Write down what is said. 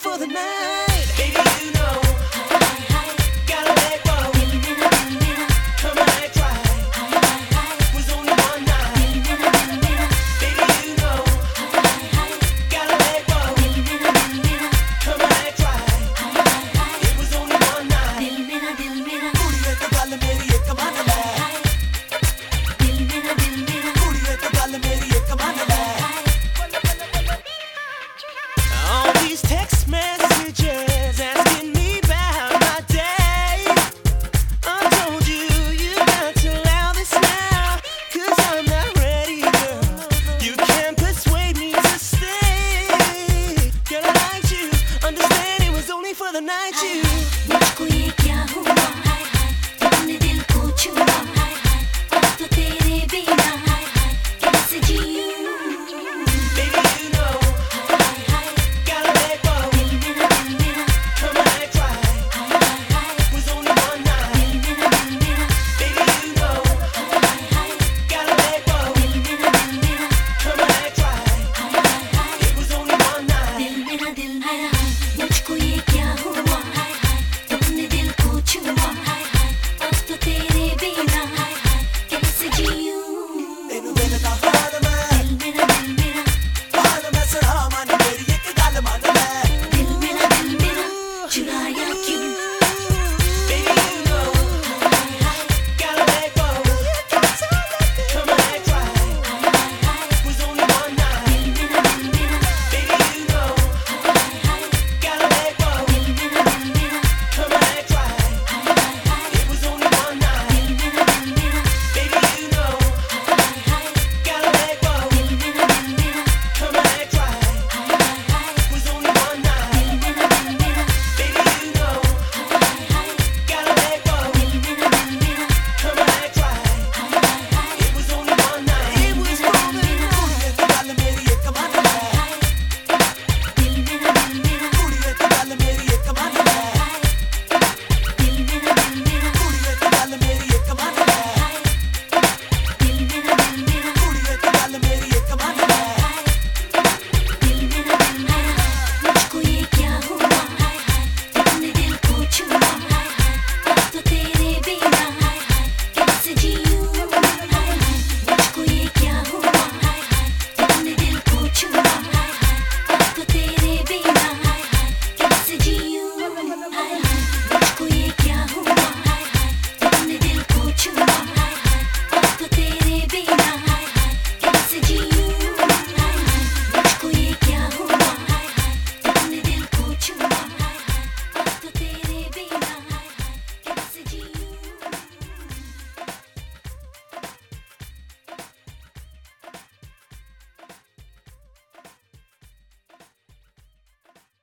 for the night. the night you.